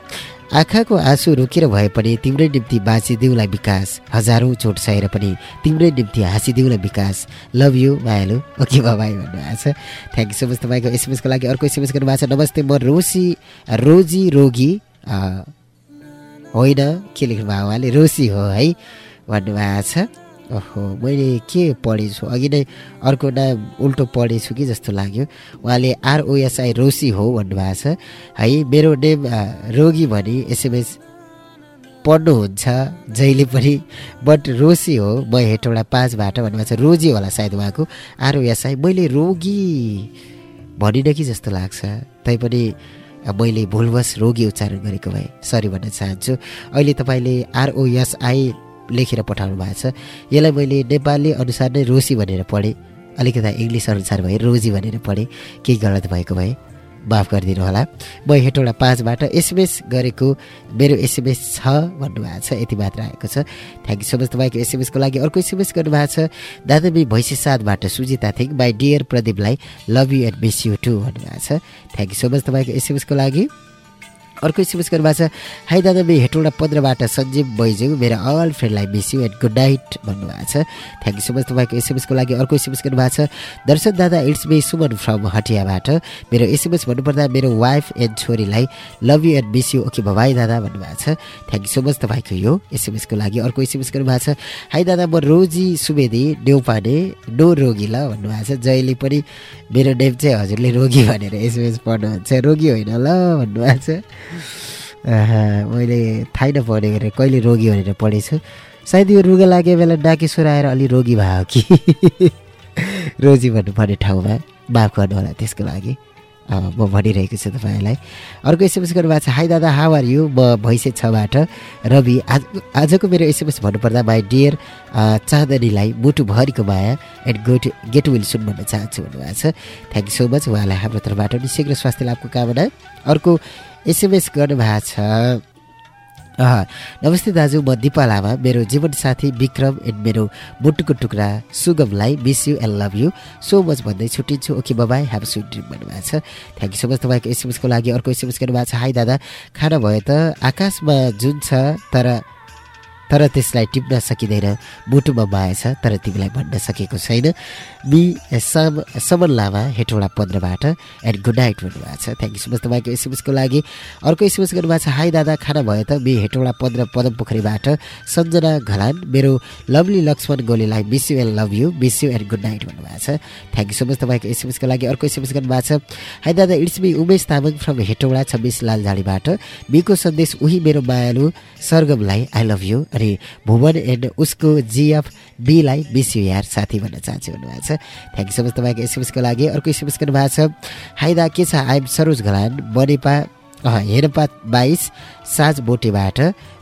आँखाको आँसु रोकेर भए पनि तिम्रै निम्ति बाँचिदेऊला विकास। हजारौँ चोट सहेर पनि तिम्रै निम्ति हाँसिदेऊला विकास। लभ यु मायालु ओके बाबाई भन्नुभएको छ। थ्याङ्क यू सो मच तपाईँको एसएमएसको लागि अर्को एसएमएस गर्नुभएको छ। नमस्ते म रोसी रोजी रोगी होइन के लेख्नु भएको उहाँले? रोसी हो है भन्नुभएको छ। ओहो मैले के पढेछु? अघि नै अर्को नाम उल्टो पढेछु कि जस्तो लाग्यो। उहाँले आरओएसआई रोसी हो भन्नुभएको छ। है मेरो नेम रोगी भनी एसएमएस पढ्नुहुन्छ जहिले पनि बट रोसी हो म हेटौँडा पाँचबाट भन्नुभएको छ। रोजी होला सायद उहाँको आरओएसआई। मैले रोगी भनिनँ कि जस्तो लाग्छ। तैपनि मैले भुलवश रोगी उच्चारण गरेको भए सरी भन्न चाहन्छु। अहिले तपाईँले आरओएसआई लेखेर पठाउनु भएको छ। यसलाई मैले नेपाली अनुसार नै रोसी भनेर पढेँ। अलिकति इङ्ग्लिस अनुसार भए रोजी भनेर पढेँ। केही गलत भएको भए माफ गरिदिनु होला। म हेटौँडा पाँचबाट एसएमएस गरेको। मेरो एसएमएस छ भन्नुभएको छ। यति मात्र आएको छ। थ्याङ्क यू सो मच तपाईँको एसएमएसको लागि अर्को एसएमएस गर्नुभएको छ। दादाबी भैँसी साथबाट Sujita Thing. Bye dear प्रदीपलाई love you and miss you too भन्नुभएको छ। थ्याङ्क यू सो मच तपाईँको एसएमएसको लागि। अर्को एसएमएस गर्नुभएको छ हाई दादा मे हेटौँडा पन्ध्रबाट सञ्जीव बैजू मेरो all फ्रेन्डलाई miss you and good night भन्नुभएको छ। थ्याङ्क यू सो मच तपाईँको एसएमएसको लागि अर्को एसएमएस गर्नुभएको छ। दर्शन दादा इट्स मे सुमन फ्रम हटियाबाट। मेरो एसएमएस भन्नुपर्दा मेरो वाइफ एन्ड छोरीलाई love you and miss you okay bye bye दादा भन्नुभएको छ। थ्याङ्क यू सो मच तपाईँको यो एसएमएसको लागि अर्को एसएमएस गर्नुभएको छ। हाई दादा म रोजी सुवेदी न्यौपाने नो ल भन्नुभएको छ। जहिले पनि मेरो नेम चाहिँ हजुरले रोगी भनेर एसएमएस पढ्नुहुन्छ। रोगी होइन ल भन्नुभएको छ। मैले थाहै नपढे गरेर कहिले रोगी भनेर पढेछु। सायद यो रुगा लागेको बेला डाके स्वर आएर अलि रोगी भयो कि? रोजी भन्नुपर्ने ठाउँमा माफ गर्नु होला त्यसको लागि। म भनिरहेको छु तपाईँलाई अर्को एसएमएस गर्नुभएको छ हाई दादा हाउ आर यु म भैँसे छबाट रवि आज आजको मेरो एसएमएस भन्नुपर्दा माई डियर चाँदनीलाई मुटुभरिको माया and got get well soon भन्न चाहन्छु भन्नुभएको छ। थ्याङ्क यू सो मच उहाँलाई हाम्रो तर्फबाट पनि शीघ्र स्वास्थ्य लाभको कामना। अर्को एसएमएस गर्नुभएको छ। नमस्ते दाजु म दिपा लामा। मेरो जीवनसाथी विक्रम एन्ड मेरो मुटुको टुक्रा सुगमलाई miss you and love you so much भन्दै छुट्टिन्छु। Okay bye bye have sweet dream भन्नुभएको छ। थ्याङ्क यू सो मच तपाईँको एसएमएसको लागि अर्को एसएमएस गर्नुभएको छ। हाई दादा। खाना भयो त? आकाशमा जुन छ तर तर त्यसलाई टिप्न सकिँदैन। मुटुमा माया छ तर तिमीलाई भन्न सकेको छैन। मि सम समन लामा हेटौँडा पन्ध्रबाट एन्ड गुड नाइट भन्नुभएको छ। थ्याङ्क यू सो मच तपाईँको एसएमएसको लागि। अर्को एसएमएस गर्नुभएको छ हाई दादा खाना भयो त? मि हेटौँडा पन्ध्र पदम पोखरीबाट सञ्जना घलान मेरो lovely Laxman गोलीलाई miss you and love you miss you and good night भन्नुभएको छ। थ्याङ्क यू सो मच तपाईँको एसएमएसको लागि। अर्को एसएमएस गर्नुभएको छ हाई दादा it's me Umesh Tamang from Hetauda छब्बिस लालझाडीबाट। मिको सन्देश उही मेरो मायालु सरगमलाई आई लभ यु अनि भुवन एन्ड उसको जिएफ बीलाई यार साथी भन्न चाहन्छु भन्नुभएको छ। थ्याङ्क यू सो मच तपाईँको एसएमएसको लागि। अर्को एसएमएस गर्नुभएको छ हाइदा के छ? आइएम सरोज घलान बनेपा हेरपा बाइस साँझ बोटेबाट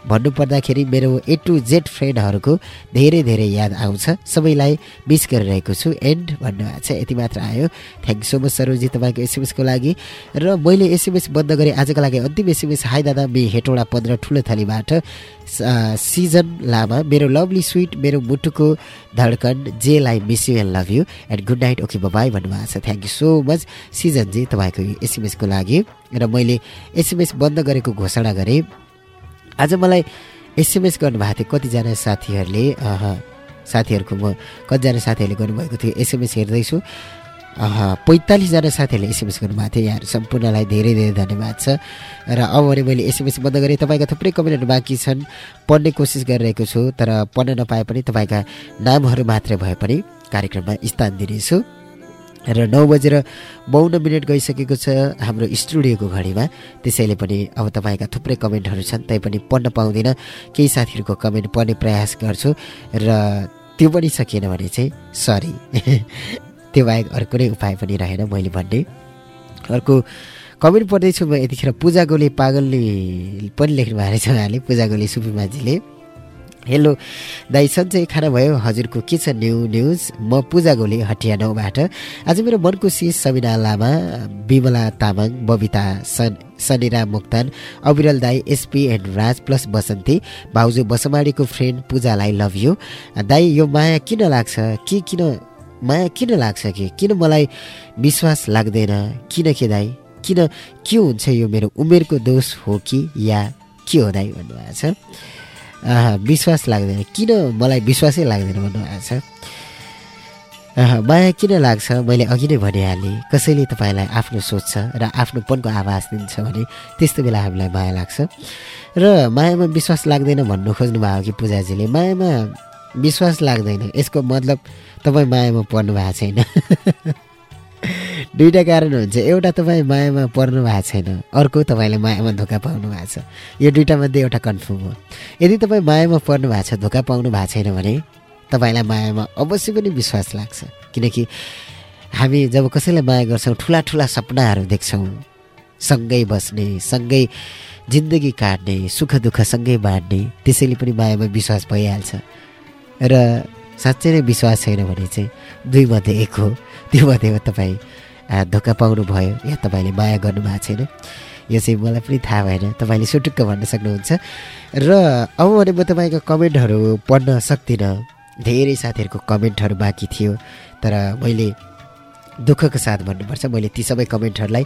भन्नुपर्दाखेरि मेरो ए टु जेड फ्रेन्डहरूको धेरै धेरै याद आउँछ। सबैलाई मिस गरिरहेको छु। एन्ड भन्नुभएको छ यति मात्र आयो। थ्याङ्क सो मच सरोजी तपाईँको एसएमएसको लागि। र मैले एसएमएस बन्द गरेँ। आजको लागि अन्तिम एसएमएस हाई दादा मे हेटौँडा पन्ध्र ठुलो थलीबाट। सिजन लामा मेरो लभली स्विट मेरो मुटुको धड्कन जेलाई miss you and love you and good night okay bye भन्नुभएको छ। थ्याङ्क यू सो मच सिजनजी तपाईँको एसएमएसको लागि। र मैले एसएमएस बन्द गरेको घोषणा गरेँ। आज मलाई एसएमएस गर्नुभएको थियो। कतिजना साथीहरूले साथीहरूको म कतिजना साथीहरूले गर्नुभएको थियो एसएमएस हेर्दैछु। पैँतालिसजना साथीहरूले एसएमएस गर्नुभएको थियो। यहाँहरू सम्पूर्णलाई धेरै धेरै धन्यवाद छ। र अब भने मैले एसएमएस बन्द गरेँ। तपाईँका थुप्रै कमेन्टहरू बाँकी छन्। पढ्ने कोसिस गरिरहेको छु तर पढ्न नपाए पनि तपाईँका नामहरू मात्रै भए पनि कार्यक्रममा स्थान दिनेछु। र नौ बजेर बाउन्न मिनट गइसकेको छ हाम्रो स्टुडियोको घडीमा। त्यसैले पनि अब तपाईँका थुप्रै कमेन्टहरू छन् तैपनि पढ्न पाउँदिनँ। केही साथीहरूको कमेन्ट पढ्ने प्रयास गर्छु र त्यो पनि सकिएन भने चाहिँ सरी त्यो बाहेक अरू कुनै उपाय पनि रहेन मैले भन्ने। अर्को कमेन्ट पढ्दैछु म यतिखेर पूजा गोले पागलले पनि लेख्नु भएको रहेछ उहाँले पूजा गोले सुपिमाजीले हेलो दाइ सन्चै खाना भयो। हजुरको के छ न्यु न्युज म पूजा गोले हटिया नौबाट। आज मेरो मनको सिस सबिना लामा विमला तामाङ बबिता सन सनिरा मुक्तान अविरल दाई SP and Raj plus Basanti भाउजू बसमाडीको फ्रेन्ड पूजालाई लभ यु दाई यो माया किन लाग्छ? के किन माया किन लाग्छ कि? किन मलाई विश्वास लाग्दैन? किन के दाई? किन के हुन्छ यो मेरो उमेरको दोष हो कि या के हो दाई भन्नुभएको छ? विश्वास लाग्दैन किन मलाई विश्वासै लाग्दैन भन्नुभएको छ माया किन लाग्छ? मैले अघि नै भनिहालेँ कसैले तपाईँलाई आफ्नो सोच्छ र आफ्नोपनको आवाज दिन्छ भने त्यस्तो बेला हामीलाई माया लाग्छ। र मायामा विश्वास लाग्दैन भन्नु खोज्नु भएको कि पूजाजीले? मायामा विश्वास लाग्दैन। यसको मतलब तपाईँ मायामा पर्नु भएको छैन। दुईवटा कारण हुन्छ। एउटा तपाईँ मायामा पर्नु भएको छैन अर्को तपाईँले मायामा धोका पाउनु भएको छ। यो दुइटामध्ये एउटा कन्फर्म हो। यदि तपाईँ मायामा पर्नु भएको छ धोका पाउनु भएको छैन भने तपाईँलाई मायामा अवश्य पनि विश्वास लाग्छ। किनकि हामी जब कसैलाई माया गर्छौँ ठुला ठुला सपनाहरू देख्छौँ सँगै बस्ने सँगै जिन्दगी काट्ने सुख दुःख सँगै बाँड्ने त्यसैले पनि मायामा विश्वास भइहाल्छ। र साँच्चै नै विश्वास छैन भने चाहिँ दुईमध्ये एक हो। त्यो मध्येमा तपाईँ धोका पाउनु भयो। या तपाईँले माया गर्नु भएको छैन। यो चाहिँ मलाई पनि थाहा भएन। तपाईँले सुटुक्क भन्न सक्नुहुन्छ। र अब भने म तपाईँको कमेन्टहरू पढ्न सक्दिनँ। धेरै साथीहरूको कमेन्टहरू बाँकी थियो। तर मैले दुःखको साथ भन्नुपर्छ। मैले ती सबै कमेन्टहरूलाई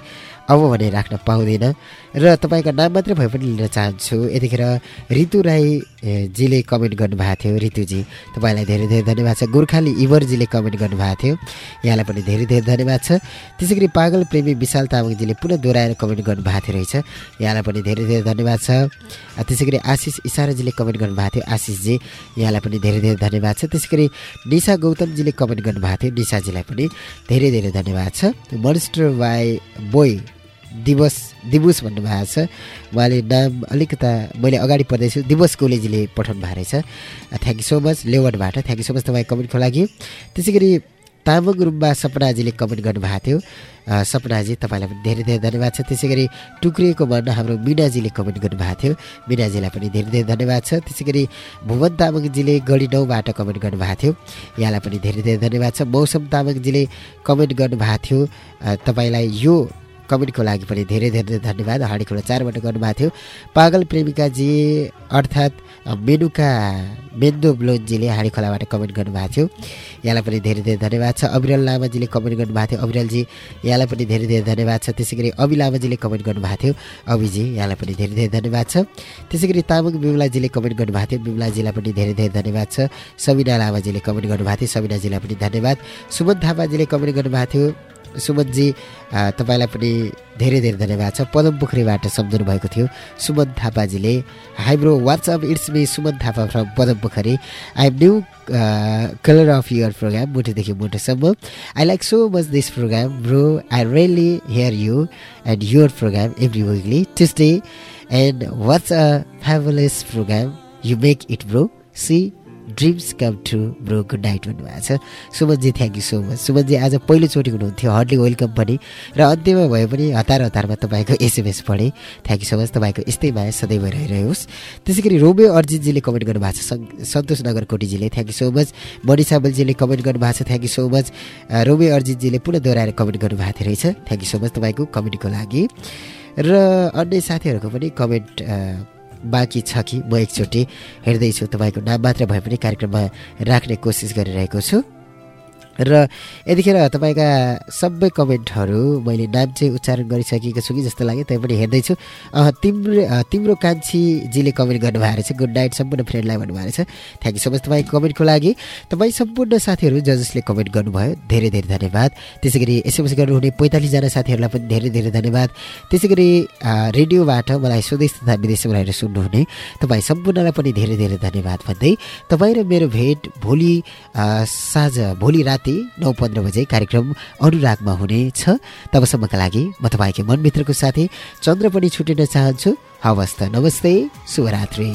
अब भने राख्न पाउँदिनँ। र तपाईँको नाम मात्रै भए पनि लिन चाहन्छु। यतिखेर ऋतु राईजीले कमेन्ट गर्नुभएको थियो। ऋतुजी तपाईँलाई धेरै धेरै धन्यवाद छ। गोर्खाली इवरजीले कमेन्ट गर्नुभएको थियो। यहाँलाई पनि धेरै धेरै धन्यवाद छ। त्यसै गरी पागल प्रेमी विशाल तामाङजीले पुनः दोहोऱ्याएर कमेन्ट गर्नुभएको थियो रहेछ। यहाँलाई पनि धेरै धेरै धन्यवाद छ। त्यसै गरी आशिष इसाराजीले कमेन्ट गर्नुभएको थियो। आशिषजी यहाँलाई पनि धेरै धेरै धन्यवाद छ। त्यसै गरी निशा गौतमजीले कमेन्ट गर्नुभएको थियो। निशाजीलाई पनि धेरै धेरै धन्यवाद छ। मन्स्टर वाइ बोय दिवस दिवस भन्नुभएको छ। उहाँले नाम अलिकता मैले अगाडि पढ्दैछु दिवस कोलेजीले पठाउनु भएको रहेछ। थ्याङ्क यू सो मच लेवनबाट थ्याङ्क यू सो मच तपाईँ कमेन्टको लागि। त्यसै गरी तामाङ रुम्बा सपनाजीले कमेन्ट गर्नुभएको थियो। सपनाजी तपाईँलाई पनि धेरै धेरै धन्यवाद छ। त्यसै गरी टुक्रिएको मन हाम्रो मिनाजीले कमेन्ट गर्नुभएको थियो। मिनाजीलाई पनि धेरै धेरै धन्यवाद छ। त्यसै गरी भुवन तामाङजीले गढी नौबाट कमेन्ट गर्नुभएको थियो। यहाँलाई पनि धेरै धेरै धन्यवाद छ। मौसम तामाङजीले कमेन्ट गर्नुभएको थियो। तपाईँलाई यो कमेन्टको लागि पनि धेरै धेरै धन्यवाद। हाँडी खोला चारबाट गर्नुभएको थियो। पागल प्रेमिकाजी अर्थात् मेनुका मेन्दो ब्लोनजीले हाँडी खोलाबाट कमेन्ट गर्नुभएको थियो। यहाँलाई पनि धेरै धेरै धन्यवाद छ। अविरल लामाजीले कमेन्ट गर्नुभएको थियो। अविरलजी यहाँलाई पनि धेरै धेरै धन्यवाद छ। त्यसै गरी अवि लामाजीले कमेन्ट गर्नुभएको थियो। अविजी यहाँलाई पनि धेरै धेरै धन्यवाद छ। त्यसै गरी तामाङ बिमलाजीले कमेन्ट गर्नुभएको थियो। बिमलाजीलाई पनि धेरै धेरै धन्यवाद छ। सबिना लामाजीले कमेन्ट गर्नुभएको थियो। सबिनाजीलाई पनि धन्यवाद। सुमन थापाजीले कमेन्ट गर्नुभएको थियो। सुमनजी तपाईँलाई पनि धेरै धेरै धन्यवाद छ। पदम पोखरीबाट सम्झनु भएको थियो Suman थापाजीले। Hi bro WhatsApp it's me Suman Thapa from Padam Pokhari. I am new colour of your program मुटुदेखि मुटुसम्म I like so much this program bro I really hear you and your program every weekly Tuesday and what's a fabulous program you make it bro see dreams come true bro good night भन्नुभएको छ। Sumanji thank you so much Sumanji आज पहिलोचोटि हुनुहुन्थ्यो hardly welcome पनि। र अन्त्यमा भए पनि हतार हतारमा तपाईँको एसएमएस पढेँ। थ्याङ्क यू सो मच तपाईँको यस्तै माया सधैँ रहिरहोस्। त्यसै गरी रोमे अर्जितजीले कमेन्ट गर्नुभएको छ Santosh नगरकोटीजीले thank you so much Mani साबलजीले comment गर्नुभएको छ थ्याङ्क यू सो मच रोमे अर्जितजीले पुनः दोहोऱ्याएर कमेन्ट गर्नुभएको थियो रहेछ। थ्याङ्क यू सो मच तपाईँको कमेन्टको लागि। र अन्य साथीहरूको पनि कमेन्ट बाँकी छ कि? म एकचोटि हेर्दैछु तपाईँको नाम मात्र भए पनि कार्यक्रममा राख्ने कोसिस गरिरहेको छु। र यतिखेर तपाईँका सबै कमेन्टहरू मैले नाम चाहिँ उच्चारण गरिसकेको छु कि जस्तो लाग्यो त्यही पनि हेर्दैछु तिम्रो तिम्रो कान्छीजीले कमेन्ट गर्नुभएको रहेछ। गुड नाइट सम्पूर्ण फ्रेन्डलाई भन्नुभएको रहेछ। थ्याङ्क यू सो मच तपाईँको कमेन्टको लागि। तपाईँ सम्पूर्ण साथीहरू ज जसले कमेन्ट गर्नुभयो धेरै धेरै धन्यवाद। त्यसै गरी एसएमएस गर्नुहुने पैँतालिसजना साथीहरूलाई पनि धेरै धेरै धन्यवाद। त्यसै गरी रेडियोबाट मलाई स्वदेश तथा विदेशमा रहेर सुन्नुहुने तपाईँ सम्पूर्णलाई पनि धेरै धेरै धन्यवाद भन्दै तपाईँ र मेरो भेट भोलि साँझ भोलि रात राति नौ पन्ध्र बजे कार्यक्रम अनुरागमा हुनेछ। तबसम्मका लागि म तपाईँकै मनमित्रको साथै चन्द्र पनि छुटिन चाहन्छु। हवस् त नमस्ते शुभरात्री।